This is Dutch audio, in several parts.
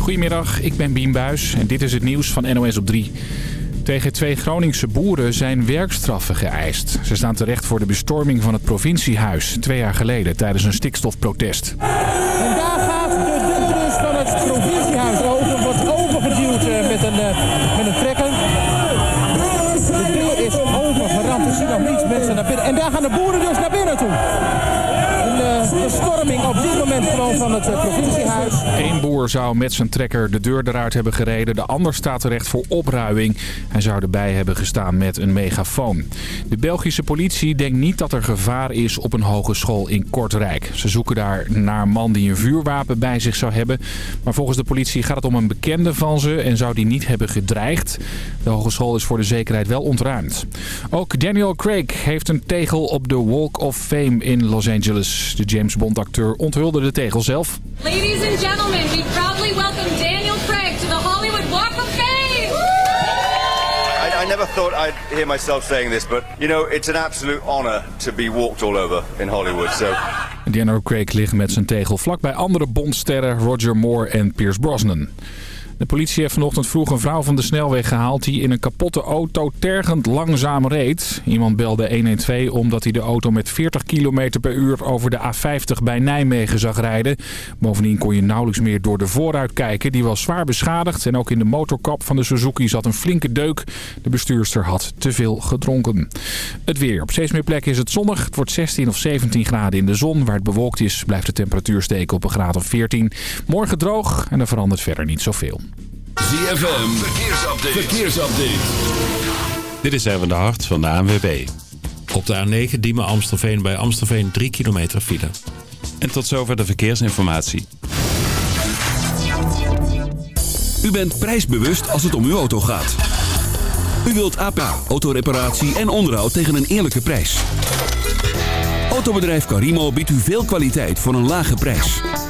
Goedemiddag, ik ben Bien Buis en dit is het nieuws van NOS op 3. Tegen twee Groningse boeren zijn werkstraffen geëist. Ze staan terecht voor de bestorming van het provinciehuis twee jaar geleden tijdens een stikstofprotest. En daar gaat de dumpnis van het provinciehuis over, wordt overgeduwd eh, met een, uh, met een trekker. De deur is overgeramd, er zien nog niets mensen naar binnen. En daar gaan de boeren gewoon van het eh, provinciehuis. Eén boer zou met zijn trekker de deur eruit hebben gereden. De ander staat terecht voor opruiming. Hij zou erbij hebben gestaan met een megafoon. De Belgische politie denkt niet dat er gevaar is op een hogeschool in Kortrijk. Ze zoeken daar naar een man die een vuurwapen bij zich zou hebben. Maar volgens de politie gaat het om een bekende van ze en zou die niet hebben gedreigd. De hogeschool is voor de zekerheid wel ontruimd. Ook Daniel Craig heeft een tegel op de Walk of Fame in Los Angeles. De James Bond-acteur onthulde de tegel zelf. Ladies and gentlemen, we proudly welcome Daniel Craig to the Hollywood Walk of Fame. I, I never thought I'd hear myself saying this, but you know, it's an absolute honor to be walked all over in Hollywood. So. Daniel Craig ligt met zijn tegel vlakbij andere Bondsterren Roger Moore en Pierce Brosnan. De politie heeft vanochtend vroeg een vrouw van de snelweg gehaald... die in een kapotte auto tergend langzaam reed. Iemand belde 112 omdat hij de auto met 40 km per uur... over de A50 bij Nijmegen zag rijden. Bovendien kon je nauwelijks meer door de vooruit kijken. Die was zwaar beschadigd en ook in de motorkap van de Suzuki zat een flinke deuk. De bestuurster had te veel gedronken. Het weer. Op steeds meer plekken is het zonnig. Het wordt 16 of 17 graden in de zon. Waar het bewolkt is blijft de temperatuur steken op een graad of 14. Morgen droog en er verandert verder niet zoveel. ZFM, verkeersupdate. verkeersupdate. Dit is even de hart van de ANWB. Op de A9 Diemen Amstelveen bij Amstelveen 3 kilometer file. En tot zover de verkeersinformatie. U bent prijsbewust als het om uw auto gaat. U wilt APK, autoreparatie en onderhoud tegen een eerlijke prijs. Autobedrijf Carimo biedt u veel kwaliteit voor een lage prijs.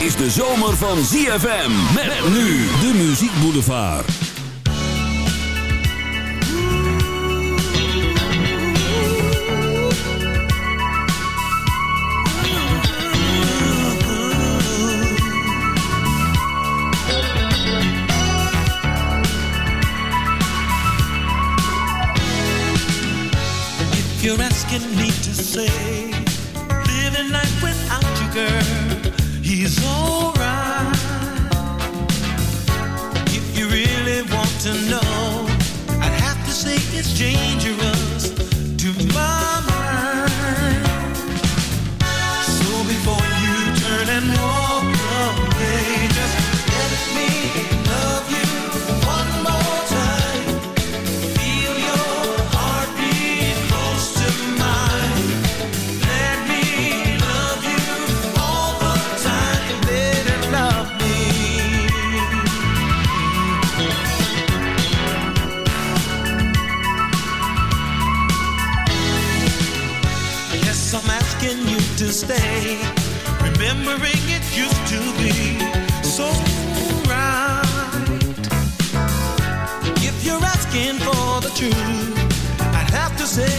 Is de zomer van ZFM. Met nu de Muziek Boulevard. If you're asking me to say, living life without you, girl, it's alright. If you really want to know I'd have to say it's dangerous Remembering it used to be so right. If you're asking for the truth, I'd have to say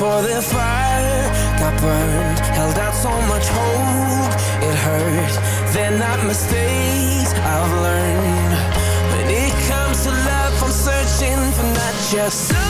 for the fire, got burned. Held out so much hope, it hurt. They're not mistakes I've learned. When it comes to love, I'm searching for not just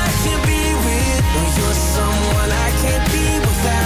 You're someone I can't be without.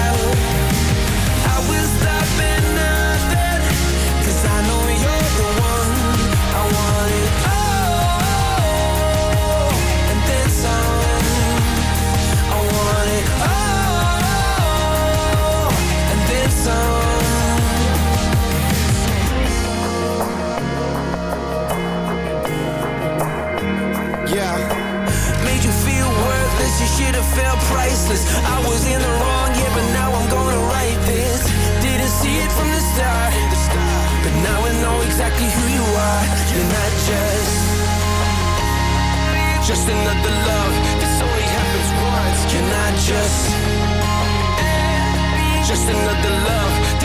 I was in the wrong, yeah, but now I'm gonna write this. Didn't see it from the start, but now I know exactly who you are. You're not just, just another love. This only happens once. You're not just, just another love.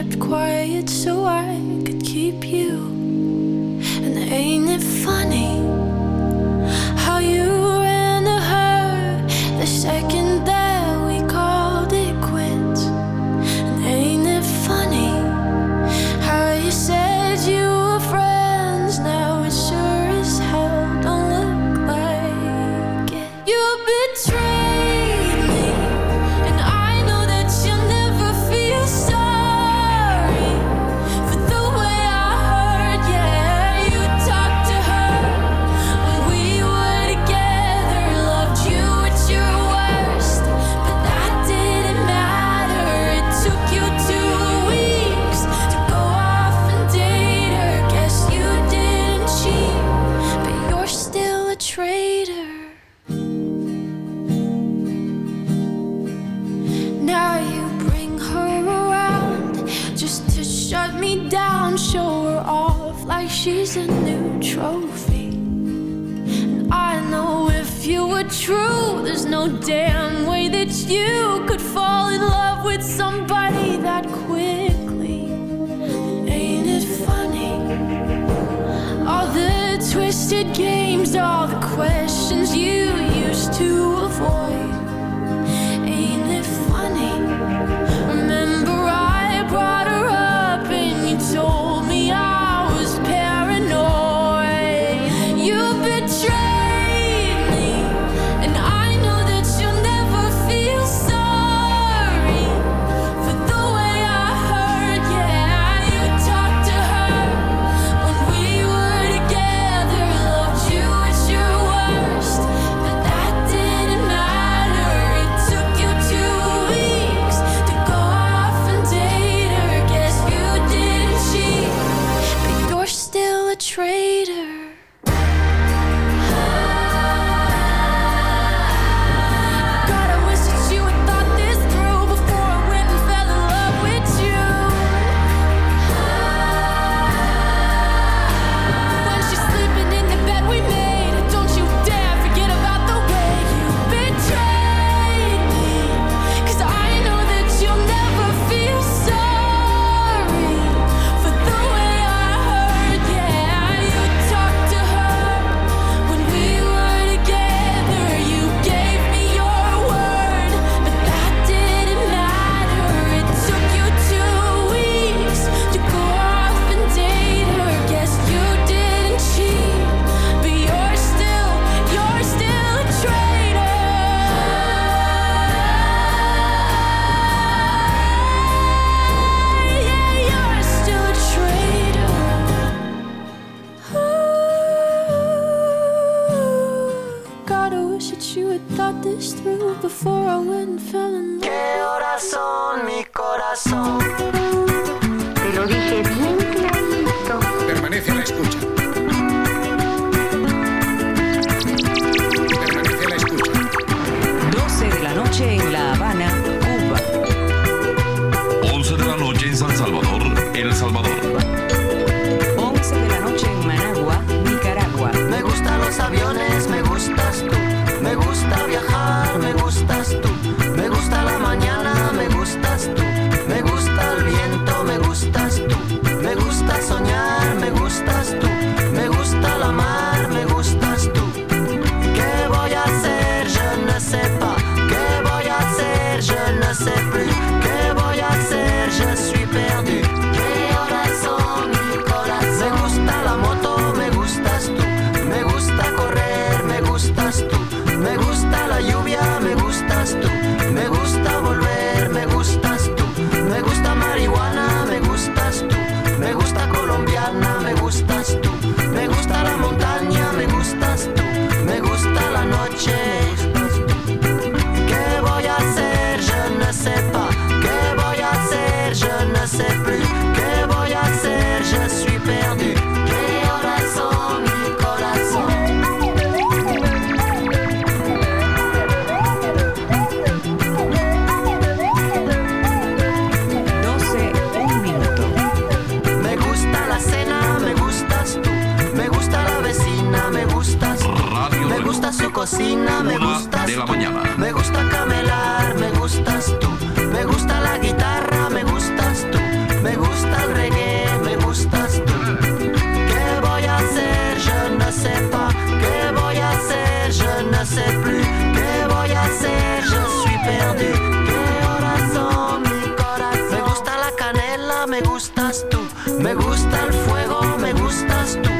kept quiet so me gustas tú, me gusta el fuego, me gustas tú.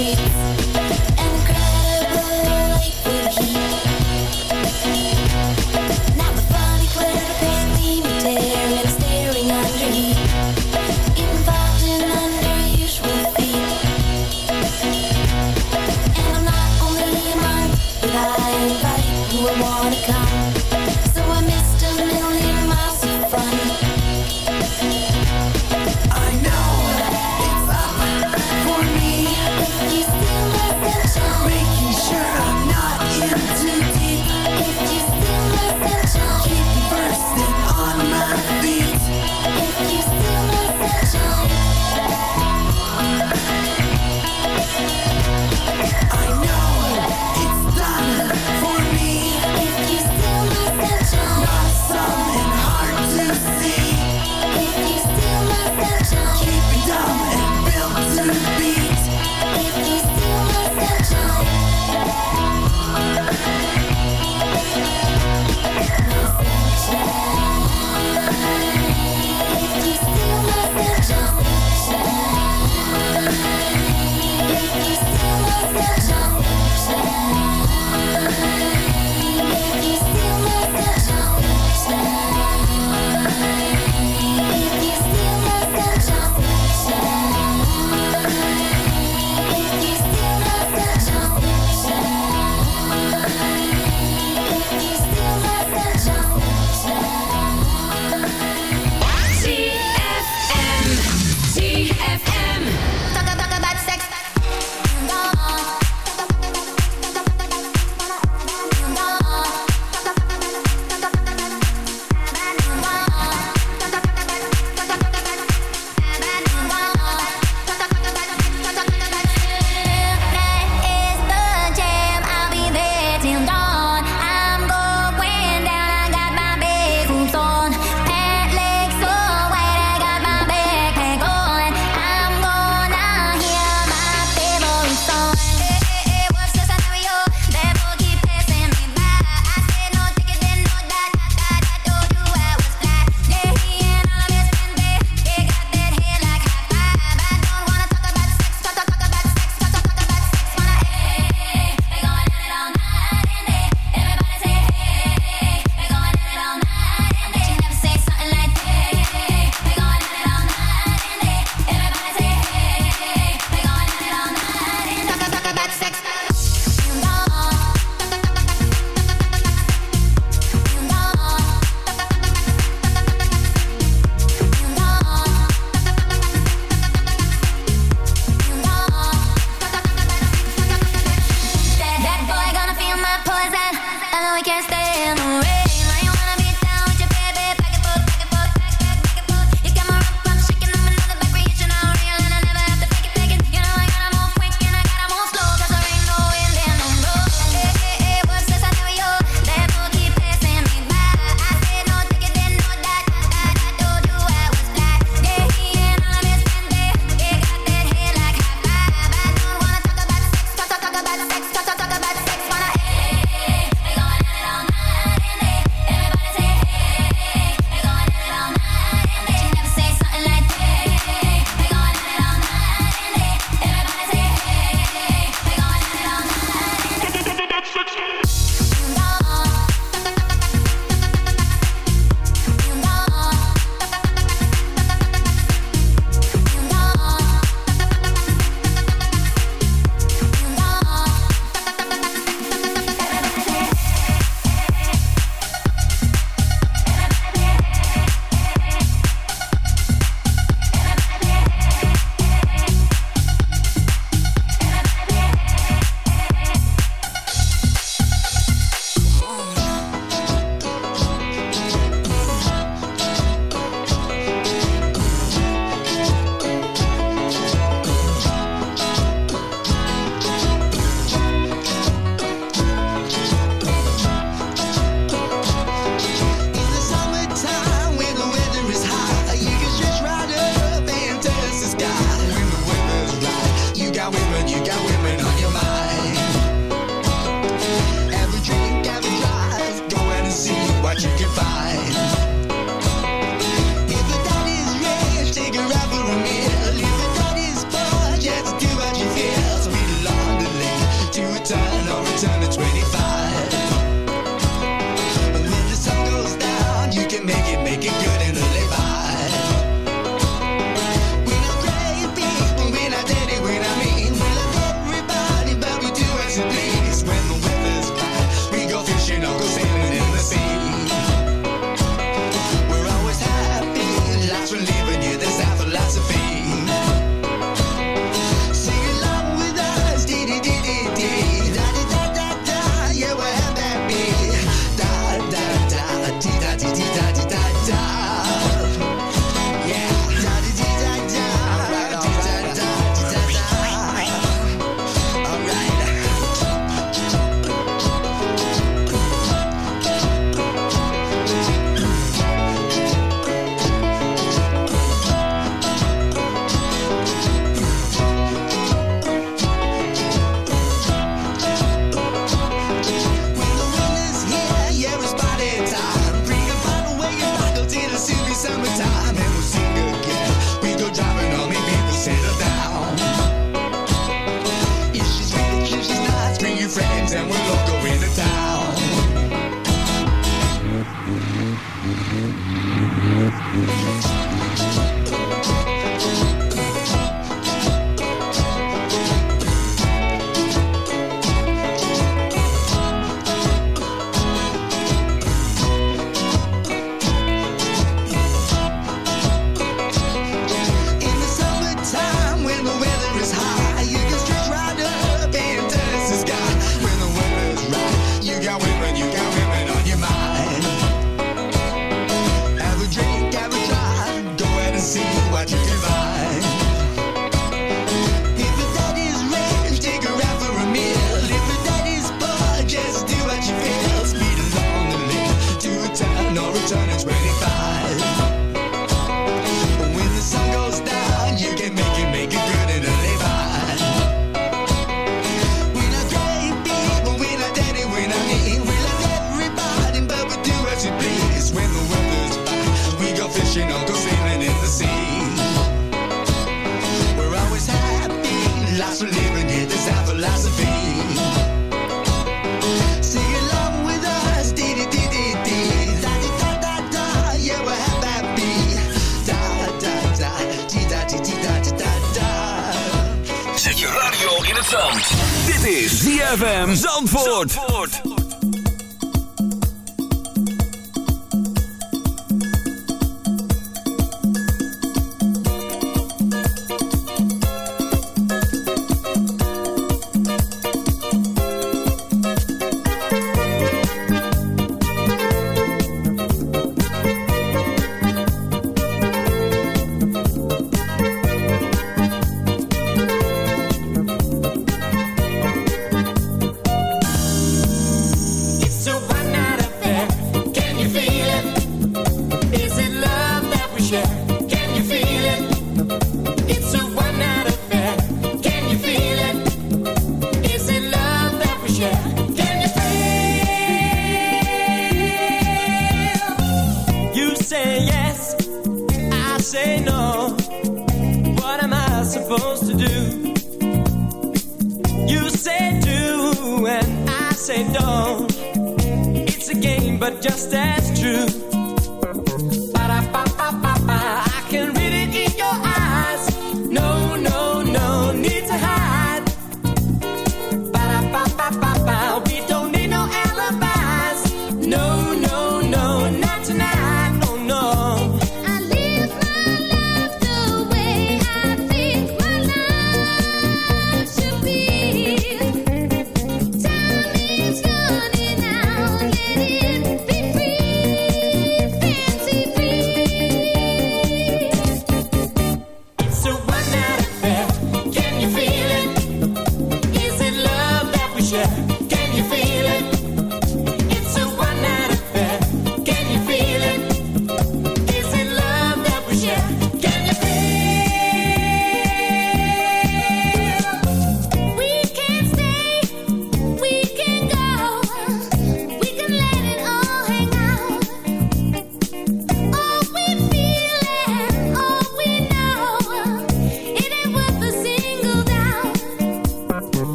sheets.